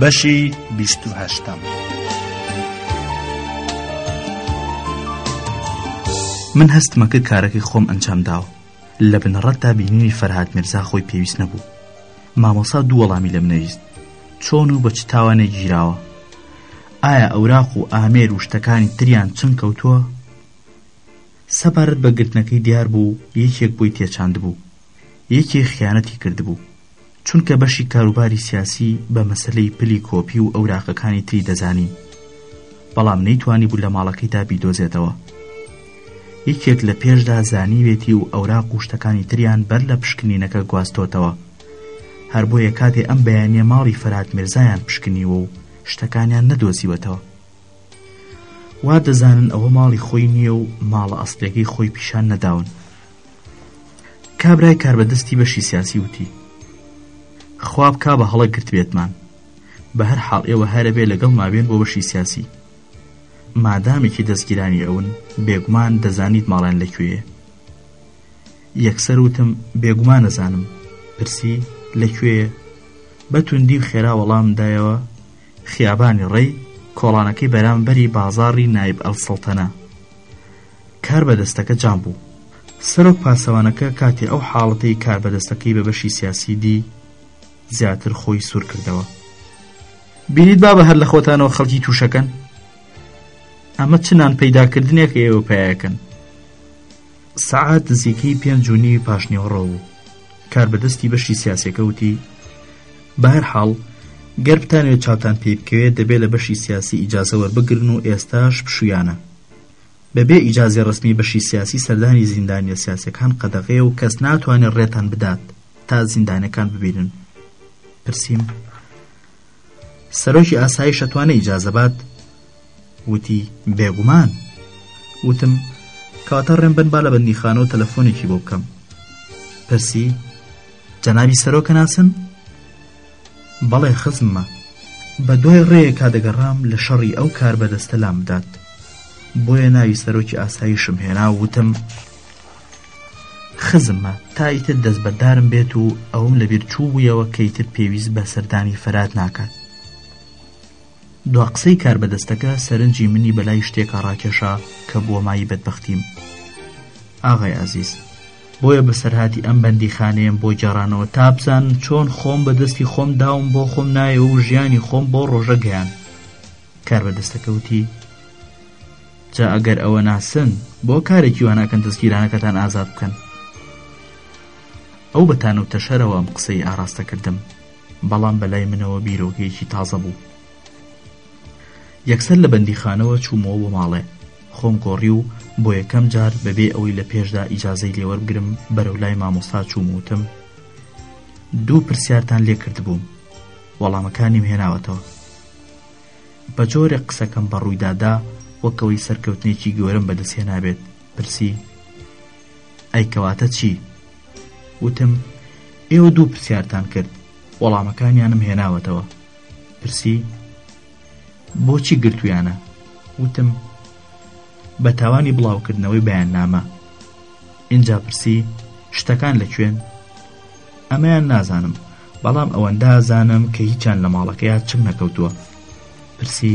بەشی بیست و هەشتەم. من هەستمە کە کارەکەی خۆم ئەنجام داوە لە بنەڕەتدا بینینی فەرهاد میرزا خۆی پێویست نەبوو مامۆسا دوو وەڵامی لەم نەویست چۆن و بە چ تاوانێک گیراوە ئایا ئەوراق و ئامێر و شتەکانی تریان چون کەوتووە سەبارەت بە گرتنەکەی دیار بوو یەکێک بۆی تێچاند بوو یەکێ خیانەتی کردبوو چونکە بەشی کاروباری سیاسی بە مەسەلەی پلی کۆپی و ئەوراقەکانی تری دەزانی بەڵام نەیتوانی بوو لە ماڵەکەیدا بیدۆزێتەوە یەکێک لە پێشدا زانیوێتی و ئەوراق و شتەکانی تریان بەر لە پشکنینەکە گواستۆتەوە هەر بۆیە کاتێ ئەم بەیانە ماڵی فەرات مرزایان پشکنیوە و شتەکانیان نەدۆزیوەتەوە وا دەزانن ئەوە ماڵی خۆی نییە و ماڵە ئەسلەکەی خۆی پیشان نەداون کابرای کاربەدەستی بەشی سیاسی وتی خوا بکا بە هەڵە گرتبێتمان بە هەر حاڵ ئێوە هەرەبێ لەگەڵ مابێن بۆ بەشی سیاسی مادامێکی دەستگیرانی ئەون بێگومان دەزانیت ماڵیان لەکوێیە یەکسەر وتم بێگومان نەزانم پرسی لەکوێیە بەتوندی و خێرا وەڵام دایەوە خیابانی ڕێی کۆڵانەکەی بەرامبەری بازاری نایب ئەلسەڵتەنە کار بە دەستەکە جام بوو. سەرۆک پاسەوانەکە کاتی ئەو حاڵەتەی کار بە دەستەکەی بە بەشی سیاسی دی زیاتر خۆی سوور کردەوە. بینیت بابە هەر لە خۆتانەوە خەڵکی تووشەکەن ئەمە چ نان پەیداکردنێک ئێوە پایەکەن سەعات نزیکەی پێنج و نیوی پاشنیوەڕۆ بوو کار بەدەستی بەشی سیاسەکە وتی بەهر حاڵ گەر بتانێت چاوتان پێی بکەوێت دەبێت لە بەشی سیاسی ئیجازەوەر بگرن و ئێستاش پشویانە بە بێ ئیجازەی ڕەسمی بەشی سیاسی سەردانی زیندانیە سیاسیەکان قەدەغەیە و کەس ناتوانێت ڕێتان بدات تا زیندانەکان ببینن پرسیم سەرۆکی ئاسایی شەتوانە ئیجازەبات وتی بێگومان وتم کەواتە ڕێم بن با لە بەندیخانە و تەلەفۆنێکی بۆ بکەم پرسی جەنابی سەرۆکە ناسن بەڵێ خزممە بە دوای ڕێیەکا دەگەڕام لە شەڕی ئەو کاربەدەستە لام بدات بۆیە ناوی سەرۆکی ئاسایشم هێنا وتم خزممە تا ئیتر دەست بەدارم بێت و ئەوم لەبیر چوو بوویەوە کە ئیتر پێویست بە سەردانی فەرات ناکات دواقسەی کاربەدەستەکە سەرنجی منی بەلای شتێکا ڕاکێشا کە بووە مایەی بەدبەختیم. ئاغای ئازیز. بۆیە بەسەرهاتی ئەم بەندیخانەیەم بۆ گێڕانەوە تا بزانم چۆن خۆم بە دەستی خۆم داوم بۆ خۆم نایەوە و ژیانی خۆم بەو ڕۆژە گەیاند. کاربەدەستەکە وتی. جا ئەگەر ئەوە ناسن بۆ کارێکی وا ناکەن دەستگیرانەکەتان ئازاد بکەن؟ ئەو بە تانەوتەشەرەوە ئەم قسەی ئاراستە کردم. بەڵام بەلای منەوە بیرۆکەیەکی تازە بوو. یەکسەر لە بەندیخانەوە چوومەوە بۆ ماڵێ، خۆم گۆڕی و بۆ یەکەم جار بەبێ ئەوەی لە پێشدا ئیجازەی لێ وەربگرم بەرەو لای مامۆستا چووم و وتم، دوو پرسیارتان لێ کردبووم، وەڵامەکانیم هێناوەتەوە. بە جۆرێک قسەکەم بە ڕوویدا دا وەک ئەوەی سەرکەوتنێکی گەورەم بەدەستهێنابێت، پرسی، ئەی کەواتە چی؟ وتم، ئێوە دوو پرسیارتان کرد، وەڵامەکانیانم هێناوەتەوە. پرسی، بۆچی گرتویانە؟ وتم، بە تاوانی بڵاوکردنەوەی بەیاننامە. ئینجا پرسی، شتەکان لە کوێن؟ ئەمەیان نازانم، بەڵام ئەوەندە ئازانم کە هیچیان لە ماڵەکەیا چنگ نەکەوتووە. پرسی،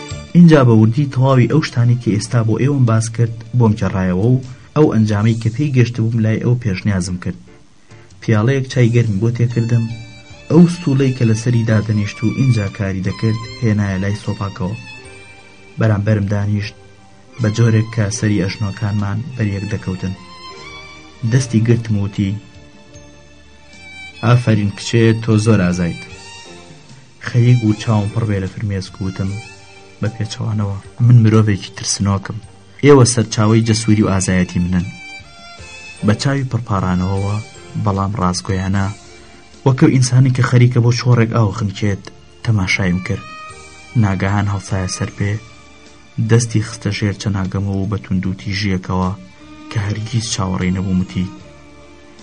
ئینجا بە وردی تەواوی ئەو شتانەی کە ئێستا بۆ ئێوەم باس کرد بۆم گێڕایەوە و ئەو ئەنجامەی کە پێی گەشتبووم لای ئەو پێشنیازم کرد پیاڵەیەک چای گەرمی بۆ تێکردم ئەو ستوڵەی کە لەسەری دادەنیشت و ئینجا کاری دەکرد هێنایە لای سۆپاکەوە بەرامبەرم دانیشت بە جۆرێک کە سەری ئەشنۆکانمان بەریەک دەکەوتن دەستی گرتم وتی ئافرین کچێ تۆ زۆر ئازایت خەریک بوو چاوم پڕ بێ لە فرمێسک و وتم بە پێچەوانەوە، من مرۆڤێکی ترسنۆکم، ئێوە سەرچاوەی جەسووری و ئازایەتی منن. بە چاوی پڕ پاڕانەوەوە بەڵام ڕاستگۆیانە، وەک ئەو ئینسانەی کە خەریکە بۆ چۆڕێک ئاو خنکێت، تەماشایم کرد. ناگەهان هەڵسایە سەر پێ، دەستی خستە ژێر چەناگەمەوە و بە توندوتیژییەکەوە کە هەرگیز چاوەڕێی نەبووم وتی،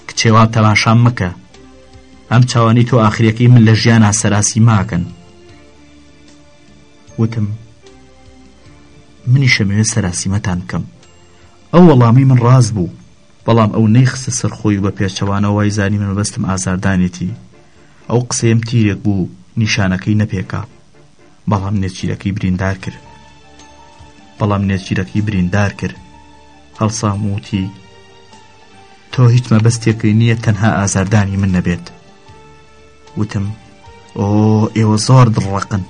کچێ وا تەماشام مەکە ئەم چاوانی تۆ ئاخریەکەی من لە ژیانا سەراسی ماکەن وتم منیشەمەوێ سەراسیمەتان بکەم ئەو وەڵامی من ڕاست بوو بەڵام ئەو نەیخستە سەرخۆی و بە پێچەوانە وای زانی من بەستم ئازاردانێتی ئەو قسەیەم تیرێک بوو نیشانەکەی نەپێکا بەڵام نێچیرەکەی بریندار کرد بەڵام نێچیرەکەی بریندار کرد هەڵسام وتی تۆ هیچ مەبەستێکی نییە تەنها ئازاردانی من نەبێت وتم ئۆ ئێوە زۆر دڕەقن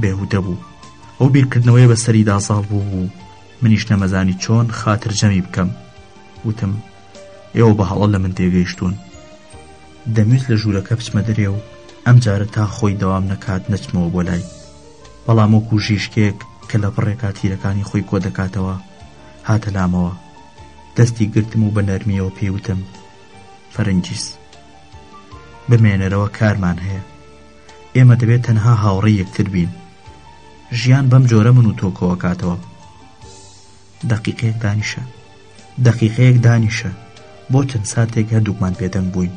بێهودە بوو ئەو بیرکردنەوەی بەسەریدا زاڵ بوو بوو منیش نەمەزانی چۆن خاتر جەمی بکەم وتم ئێوە بە هەڵە لە من تێگەیشتوون. دەمویست لە ژوورەکە بچمە دەرێ و ئەم جارە تا خۆی دەوام نەکات نەچمەوە بۆ لای. بەڵام وەکو ژیشکێک کە لە بڕێکا تیرەکانی خۆی کۆ دەکاتەوە هاتە لامەوە. دەستی گرتم و بە نەرمیەوە پێی وتم فەرنجیس. بمێنەرەوە کارمان هەیە. ئێمە دەبێت تەنها هاوڕێی یەکتر بین. ژیان بەم جۆرە من و تۆ کۆ ئەکاتەوە. دەقیقەیەک دانیشە دەقیقەیەک دانیشە بۆ چەند ساتێک هەردووکمان پێدەنگ بووین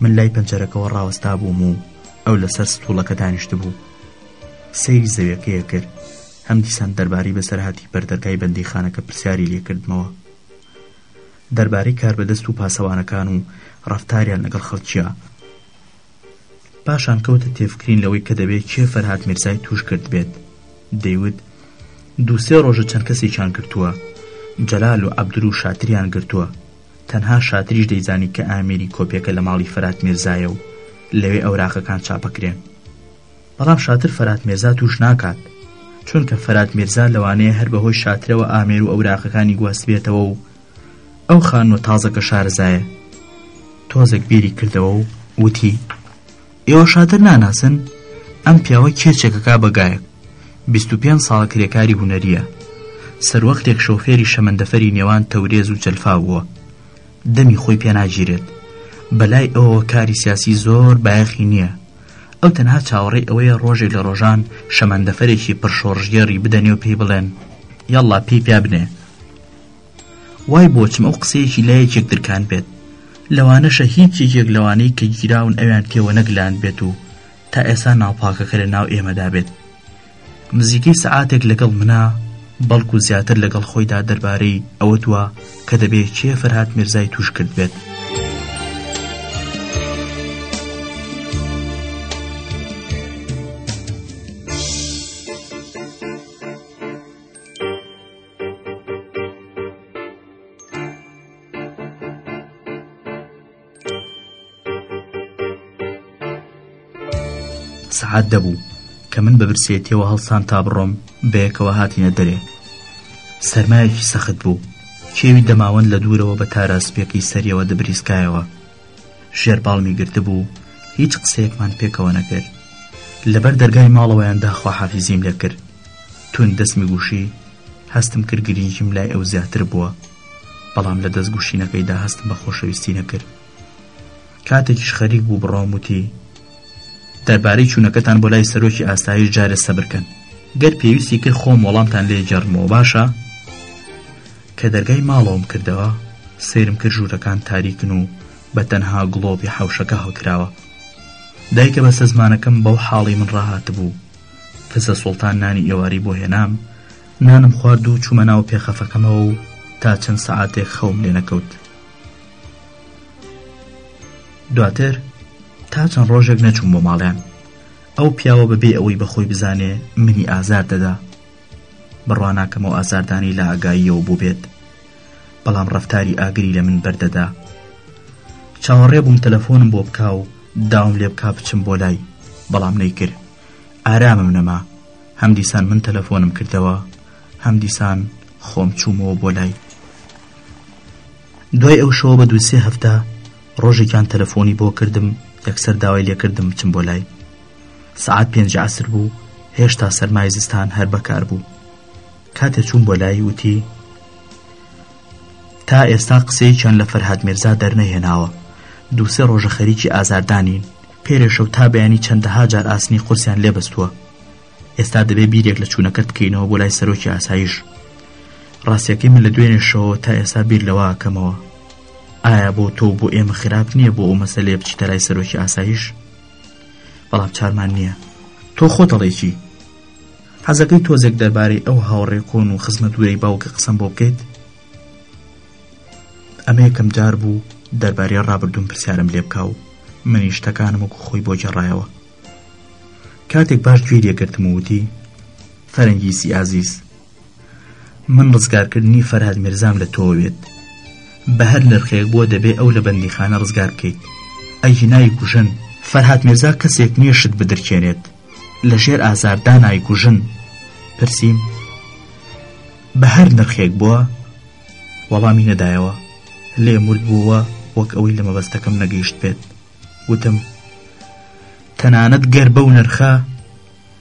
من لای پەنجەرەکەەوە ڕاوەستا بووم و ئەو لەسەر ستوڵەکە دانیشت بوو سەیری زەویەکەیە کرد هەم دیسان دەربارەی بەسەرهاتی بەردەرگای بەندی خانەکە پرسیاری لێکردمەوە دەربارەی کاربەدەست و پاسەوانەکان و ڕفتاریان لەگەڵ خەڵکیە پاشان کەوتە تێفکرین لەوەی کە دەبێت کێ فەرهاد میرزای توش کردبێت دەیوت دوو سێ ڕۆژە چەند کەسێکیان گرتووە جەلال و عەبدول و شاتریان گرتووە تەنها شاتریش دەیزانی کە ئامیری کۆپیەکە لە ماڵی فەرات میرزایە و لەوێ ئەوراقەکان چاپەکرێن بەڵام شاتر فەرات میرزا توش ناکات چونکە فەرات میرزا لەوانەیە هەر بەهۆی شاترەوە ئامێر و ئەوراقەکانی گواستبێتەوە و ئەو خانمە تازەکە شارەزایە تۆزێک بیری کردەوە و وتی ئێوە شادر ناناسن ئەم پیاوە کێچێکەکە بەگایەک 25 ساڵە کرێکاری هوەریە سەروەختێک شۆفێری شەمەندەفەری نێوان تەورێز و جەلفا بووە دەمی خۆی پێناگیرێت بەلای ئەوە کاری سیاسی زۆر بایەخی نییە ئەو تەنها چاوەڕێی ئەوەیە ڕۆژێک لە ڕۆژان شەمەندەفەرێکی پرشۆڕژگەڕی بدەنێ و پێی بڵێن یاڵا پێی پیا بنێ وای بۆچم ئەو قسەیەکی لە یەکێک درکان بێت لەوانەشە هیچ یەکێک لەوانەی کە گیراون ئەویان تێوە نەگلان بێت و تا ئێستا ناوپاکەکە لە ناو ئێمەدا بێت نزیکەی سەعاتێک لەگەڵ منا بەڵکو زیاتر لەگەڵ خۆیدا دەربارەی ئەوە دووە کە دەبێت چێ فەرهاد میرزای توش کرد بێت. سەعات دەبوو کە من بە برسێتیەوە هەڵسان تا بڕۆم بەیەکەوە هاتینە دەرێ سەرمایەکی سەخت بوو کێوی دەماوەند لە دوورەوە بە تاراسپێکی سەریەوە دەبریسکایەوە شێرپاڵمی گرتبوو و هیچ قسەیەکمان پێکەوە نەکرد لەبەر دەرگای ماڵەوەیان دا خواحافیزیم لێ کرد توند دەستمی گوشی هەستم کرد گرینگیم لای ئەو زیاتر بووە بەڵام لە دەست گوشینەکەیدا هەستم بە خۆشەویستی نەکرد کاتێکیش خەریک بوو بڕۆم وتی دەربارەی چوونەکەتان بۆ لای سەرۆکی ئاسایش جارێ سەبرکەن گەر پێویستی کرد خۆم وەڵامتان لێ جەڕمەوە باشە کە دەرگای ماڵەوەم کردەوە سەیرم کرد ژوورەکان تاریکن و بە تەنها گڵۆپی حەوشەکە هەڵکراوە دایکە بەسە زمانەکەم بەو حاڵی من ڕاهاتبوو فزە سوڵتان نانی ئێواری بۆ هێنام نانم خوارد و چوومە ناو پێخەفەکەمەوە و تا چەند سەعاتێک خەوم لێ نەکەوت دواتر تا چەند ڕۆژێک نەچووم بۆ ماڵیان ئەو پیاوە بەبێ ئەوەی بەخۆی بزانێ منی ئازار دەدا بڕواناکەم ئەو ئازاردانەی لە ئاگاییەوە بووبێت بەڵام ڕەفتاری ئاگری لە من بەردەدا چاوەڕێ بووم تەلەفۆنم بۆ بکا و داوم لێ بکا بچم بۆ لای بەڵام نەیکرد ئارامم نەما هەم دیسان من تەلەفۆنم کردەوە هەم دیسان خۆم چوومەوە بۆ لای دوای ئەو شەوە بە دووسێ هەفتە ڕۆژێکیان تەلەفۆنی بۆ کردم یەکسەر داوای لێکردم بچم بۆ لای سەعات پێنج عەسر بوو هێشتا سەرمای زستان هەر بەکار بوو کاتێ چوون بۆ لای وتی تا ئێستا قسەی چەند لە فەرهاد مێرزا دەرنەهێناوە دووسێ ڕۆژە خەریکی ئازاردانین پێرێشەو تا بەیانی چەندەها جار ئاسنی قورسیان لێبەستووە ئێستا دەبێ بیرێک لە چوونەکەت بکەینەوە بۆ لای سەرۆکی ئاسایش ڕاستیەکەی من لە دوێنێشەوە تا ئێستا بیر لەوە کەمەوە ئایا بۆ تۆ بۆ ئێمە خراپ نییە بۆ ئەو مەسلەیە بچیتە لای سەرۆکی ئاسایش بەڵام چارمان نییە تۆ خۆ دەڵێکی حەزەکەی تۆزێک دەربارەی ئەو هاوڕێ کۆن و خزمە دوورەی باوکە قسەم بۆ بکەیت ئەمە یەکەم جار بوو دەربارەی ڕابردوم پرسیارم لێ بکە و منی شتەکانم وەکو خۆی بۆ جێڕایەوە کاتێک باش گوێی لێگرتم وتی فەرەنگی سیئازیز من ڕزگارکردنی فەرهاد میرزام لە تۆوە بێت بە هەر نرخێک بووە دەبێ ئەو لە بەندیخانە ڕزگار بکەیت ئەی هینایی کوژن فەرهاد میرزا کەسێک نییە شت بدرکێنێت لە ژێر ئازار دانای کوژن پرسییم بە هەر نرخێک بووە وەڵامی نەدایەوە لێ مرد بووە وەک ئەوەی لە مەبەستەکەم نەگەیشت بێت وتم تەنانەت گەر بەو نرخە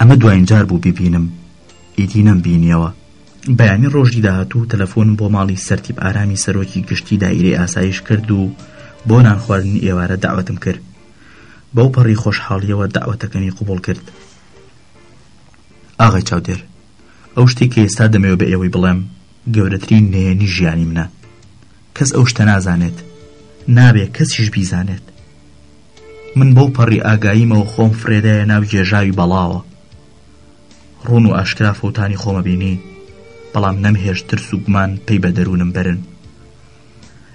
ئەمە دواین جار بوو ببینم ئیدی نەم بینیەوە بەیانی ڕۆژی داهاتوو تەلەفۆنم بۆ ماڵی سەرتیب ئارامی سەرۆکی گشتی دایرەی ئاسایش کرد و بۆ نان خواردنی ئێوارە داوەتم کرد بەو پەڕی خۆشحاڵیەوە داوەتەکەمی قوبڵ کرد ئاغای چاودێر ئەو شتێک کە ئێستا دەمەوێت بە ئێوەی بڵێم گەورەترین نێنی ژیانی منە کەس ئەو شتە نازانێت نابێ کەسیش بیزانێت من بەو پەڕی ئاگاییمەوە خۆم فرێدایە ناو گێژاوی بەڵاوە ڕون و ئاشکرا فوتانی خۆمە بینی بەڵام نەمهێش ترس و گومان پێی بە دەروونم برن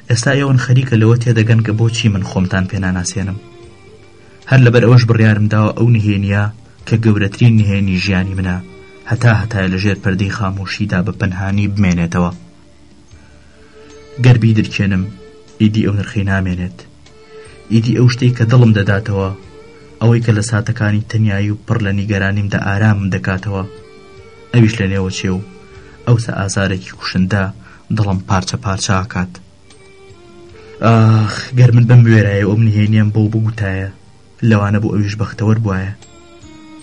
ئێستا ئێوەن خەریکە لەوە تێدەگەن کە بۆچی من خۆمتان پێناناسێنم هەر لەبەر ئەوەش بڕیارم داوە ئەو نهێنیە کە گەورەترین نهێنی ژیانی منە هەتا هەتای لەژێر پردی خامۆشیدا بە پەنهانی بمێنێتەوە گەر بیدرکێنم ئیدی ئەو نرخەی نامێنێت ئیدی ئەو شتەی کە دڵم دەداتەوە ئەوەی کە لە ساتەکانی تەنایی و پڕ لە نیگەرانیمدا ئارامم دەکاتەوە ئەویش لە نێوە چێ و ئەو سە ئازارێکی کوشندە دڵم پارچە پارچاکات ئاخ گەر من بم وێرایە ئەم نهێنیم بۆ بگوتایە لەوانە بوو ئەویش بەختەوەر بوایە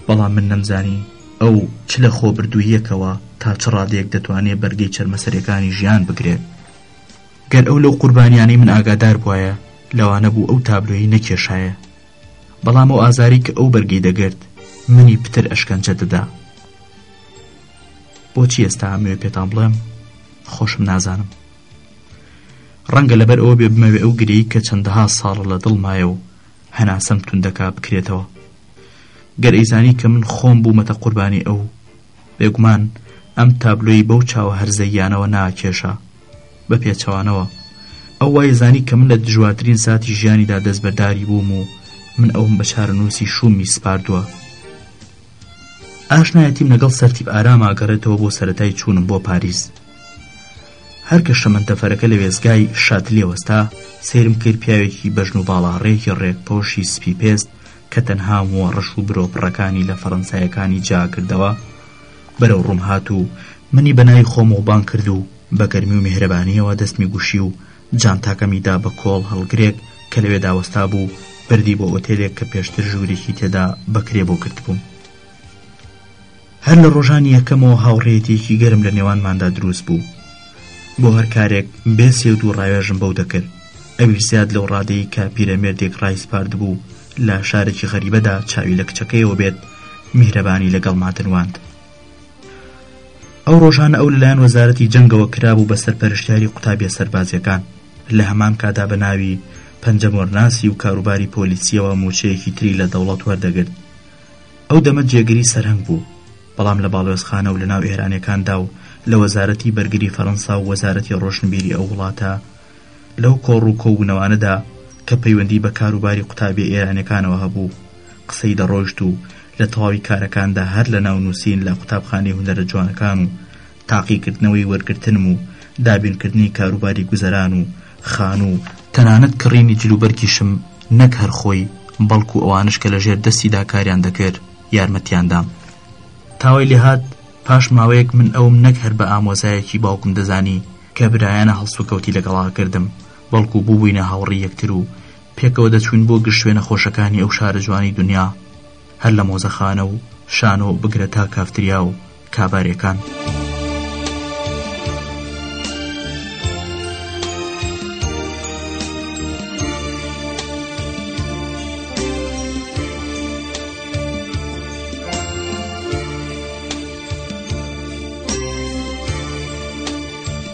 بەڵام من نەمزانی ئەو چ لە خۆبردووییەکەوە تا چ ڕادەیەک دەتوانێت بەرگەی چەرمەسەرەکانی ژیان بگرێت گەر ئەو لەو قوربانیانەی من ئاگادار بوایە لەوانە بوو ئەو تابلۆی نەکێشایە بەڵام ئەو ئازاری کە ئەو بەرگی دەگرت منی پتر ئەشکەنجە دەدا بۆچی ئێستا ئەمەوێ پێتان بڵێم خۆشم نازانم ڕەنگە لەبەر ئەوە بێ بمەوێ ئەو گرەی کە چەندەها ساڵە لە دڵمایە و هەناسەم توند دەکا بکرێتەوە گەر ئەیزانی کە من خۆم بوومەتە قوربانی ئەو بێگومان ئەم تابلۆی بەو چاوە هەرزەییانەوە ناکێشا بە پێچەوانەوە ئەو وای زانی کە من لە دژوارترین ساتی ژیانیدا دەستبەرداری بووم و من ئەوم بە چارەنووسی شوومی سپاردووە ئاشنایەتیم لەگەڵ سەرتیپ ئارام ئاگەڕێتەوە بۆ سەتای چوونم بۆ پاریس هەر کە شەمەندەفەرەکە لە وێزگای شاتلێ وەستا سێرم کرد پیاوێکی بەژن و باڵاڕێکی ڕێک پۆشی سپی پێست کە تەنها وە ڕەش و برۆ پڕەکانی لە فەڕەنسایەکانی جاکردەوە بەرەو ڕووم هات و منی بەناوی خۆم وبان کرد و بە گەرمی و میهرەبانیەوە دەستمی گوشی و جانتاکەمی دا بە کۆڵ هەڵگرێک کە لەوێدا وەستابوو، بردی بۆ ئۆتێلێک کە پێشتر ژوورێکی تێدا بە کرێ بۆ گرتبووم. هەر لە ڕۆژانی یەکەمەوە هاوڕێیەتیەکی گەرم لە نێوانماندا دروست بوو. بۆ هەر کارێک بێ سێ و دوو ڕاوێژم بەو دەکرد، ئەویش زیاد لەو ڕادەی کە پیرەمێردێک ڕایسپاردبوو لە شارێکی غەریبەدا چاوی لە کچەکەیەوە بێت، میهرەبانی لەگەڵما دەنواند. ئەو ڕۆژانە ئەو لەلایەن وەزارەتی جەنگەوە کرابوو بە سەرپەرشتیاری قوتابیە سەربازیەکان لە هەمان کادا بە ناوی پەنجەمۆرناسی و کاروباری پۆلیسیەوە موچەیەکی تری لە دەوڵەت وەردەگرت ئەو دەمە جێگری سەرهەنگ بوو بەڵام لە باڵۆزخانە و لە ناو ئێرانەکاندا و لە وەزارەتی بەرگری فەرەنسا و وەزارەتی ڕۆشنبیری ئەو وڵاتە لەو کۆڕ و کۆبوونەوانەدا کە پەیوەندی بە کاروباری قوتابیە ئێرانیەکانەوە هەبوو قسەی دەڕۆیشت و لە تەواوی کارەکاندا هەر لە ناو نووسین لە قوتابخانەی هونەرە جوانەکان و تاقیکردنەوەی وەرگرتنم و دابینکردنی کاروباری گوزەران و خانوو و تەنانەت کڕینی جلوبەرگیشم نەک هەر خۆی بەڵکو ئەوانەش کە لە ژێر دەستیدا کاریان دەکرد یارمەتیان دام. تا وای لێهات پاش ماوەیەک من ئەوم نەک هەر بە ئامۆزایەکی باوکم دەزانی کە برایانە هەڵسوکەوتی لەگەڵا کردم، بەڵکو بووبووینە هاوڕی یەکتر و پێکەوە دەچووین بۆ گشت شوێنە خۆشەکانی ئەو شارە جوانەی دونیا، هەر لە مۆزەخانە و شانۆ بگرە تا کافتریا و کابارێکان.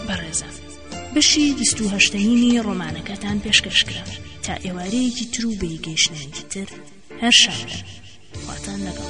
بەڕێزان بەشی بیست و هەشتەینی ڕۆمانەکەتان پێشکەش کرا تا ئێوارەیەکی تر و بەیگەیشتنێکی تر هەر شارە خواتان لەگەڵ